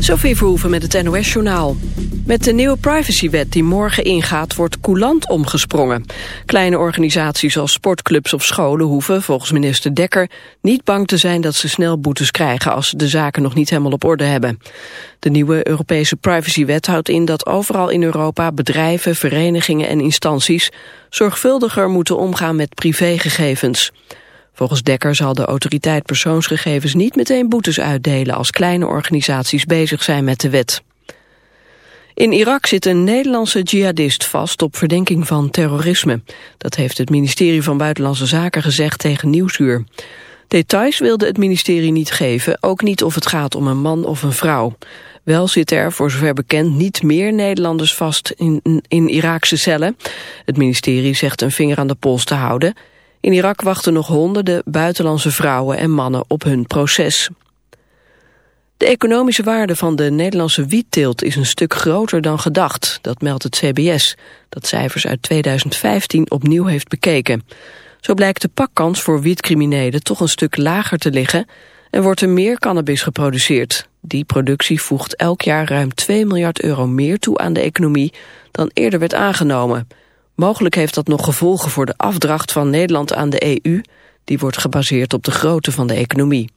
Sophie Verhoeven met het NOS-journaal. Met de nieuwe privacywet die morgen ingaat wordt coulant omgesprongen. Kleine organisaties als sportclubs of scholen hoeven, volgens minister Dekker... niet bang te zijn dat ze snel boetes krijgen als ze de zaken nog niet helemaal op orde hebben. De nieuwe Europese privacywet houdt in dat overal in Europa bedrijven, verenigingen en instanties... zorgvuldiger moeten omgaan met privégegevens. Volgens Dekker zal de autoriteit persoonsgegevens niet meteen boetes uitdelen als kleine organisaties bezig zijn met de wet. In Irak zit een Nederlandse jihadist vast op verdenking van terrorisme. Dat heeft het ministerie van Buitenlandse Zaken gezegd tegen Nieuwsuur. Details wilde het ministerie niet geven, ook niet of het gaat om een man of een vrouw. Wel zitten er, voor zover bekend, niet meer Nederlanders vast in, in Iraakse cellen. Het ministerie zegt een vinger aan de pols te houden. In Irak wachten nog honderden buitenlandse vrouwen en mannen op hun proces. De economische waarde van de Nederlandse wietteelt is een stuk groter dan gedacht. Dat meldt het CBS, dat cijfers uit 2015 opnieuw heeft bekeken. Zo blijkt de pakkans voor wietcriminelen toch een stuk lager te liggen... en wordt er meer cannabis geproduceerd. Die productie voegt elk jaar ruim 2 miljard euro meer toe aan de economie... dan eerder werd aangenomen... Mogelijk heeft dat nog gevolgen voor de afdracht van Nederland aan de EU. Die wordt gebaseerd op de grootte van de economie.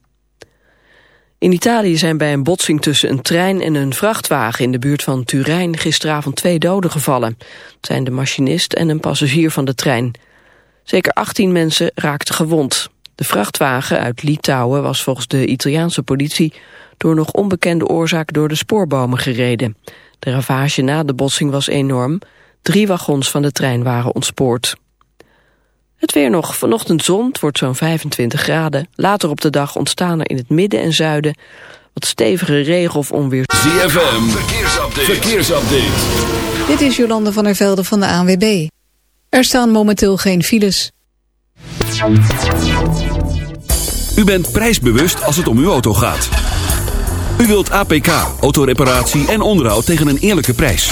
In Italië zijn bij een botsing tussen een trein en een vrachtwagen in de buurt van Turijn gisteravond twee doden gevallen. Het zijn de machinist en een passagier van de trein. Zeker 18 mensen raakten gewond. De vrachtwagen uit Litouwen was volgens de Italiaanse politie door nog onbekende oorzaak door de spoorbomen gereden. De ravage na de botsing was enorm. Drie wagons van de trein waren ontspoord. Het weer nog. Vanochtend zon, het wordt zo'n 25 graden. Later op de dag ontstaan er in het midden en zuiden... wat stevige regen of onweer. ZFM, verkeersupdate. verkeersupdate. Dit is Jolande van der Velde van de ANWB. Er staan momenteel geen files. U bent prijsbewust als het om uw auto gaat. U wilt APK, autoreparatie en onderhoud tegen een eerlijke prijs.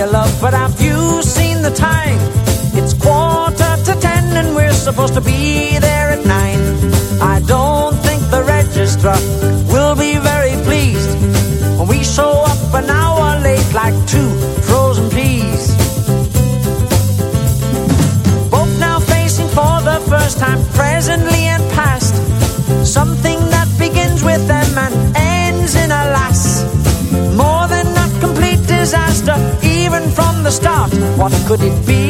To hurry you, love, but have you seen the time? It's quarter to ten and we're supposed to be there at nine. I don't think the registrar will be very pleased when we show up an hour late like two What could it be?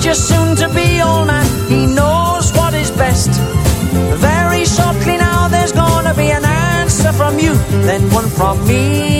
just soon to be old man, he knows what is best. Very shortly now, there's gonna be an answer from you, then one from me.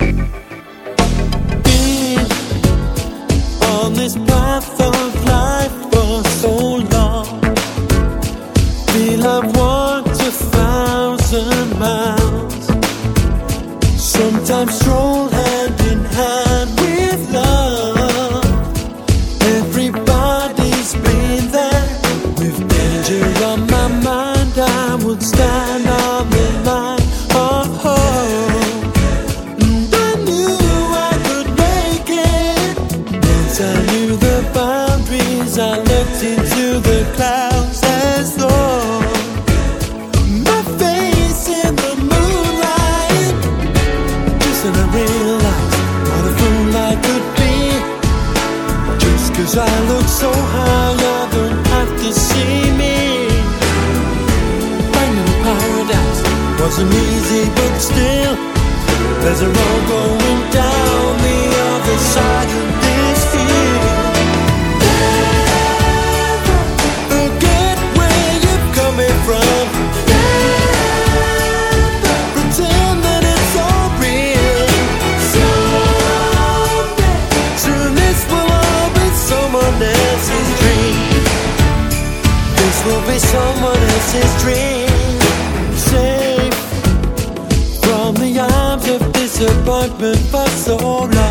his dream. Safe from the arms of disappointment for so long.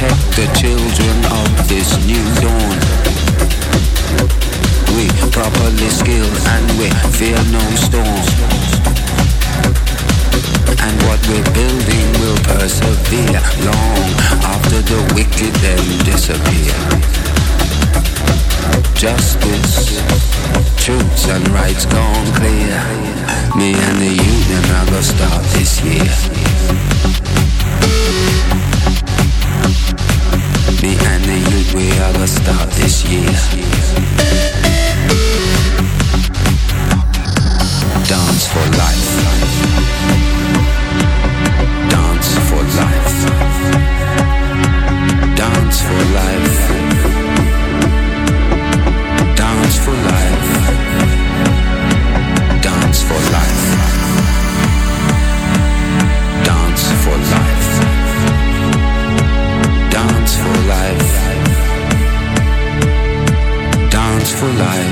protect the children of this new dawn. We properly skilled and we fear no storm. And what we're building will persevere long after the wicked then disappear. Justice, truths and rights gone clear. Me and the union are gonna start this year. Me and then you, we are the star this year. Dance for life. life.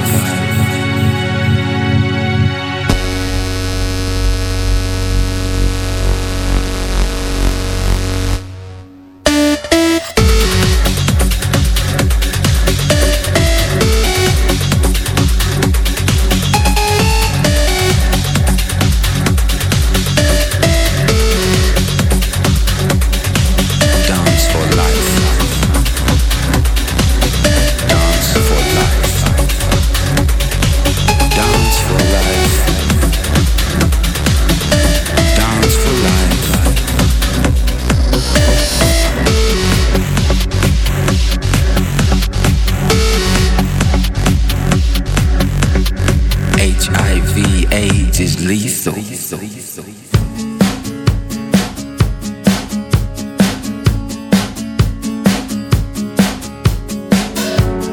HIV AIDS is lethal.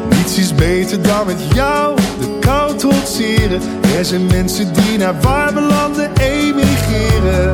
Niets is beter dan met jou de kou trotseren. Er zijn mensen die naar warme landen emigreren.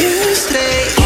you stay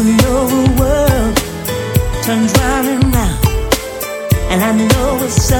And know the world turns round and round. And I know it's so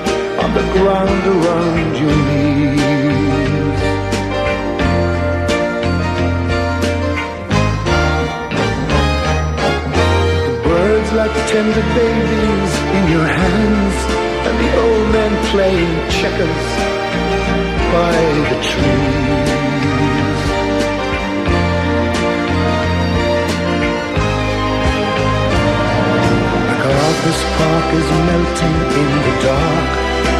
on the ground around your knees. The birds like tender babies in your hands, and the old men playing checkers by the trees. MacArthur's Park is melting in the dark.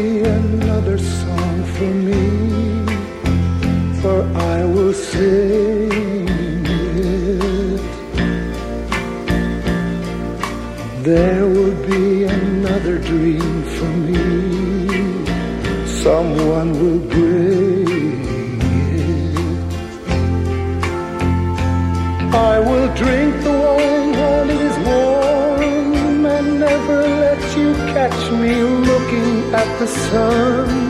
another song for me, for I will sing it. There will be another dream for me, someone will bring sun.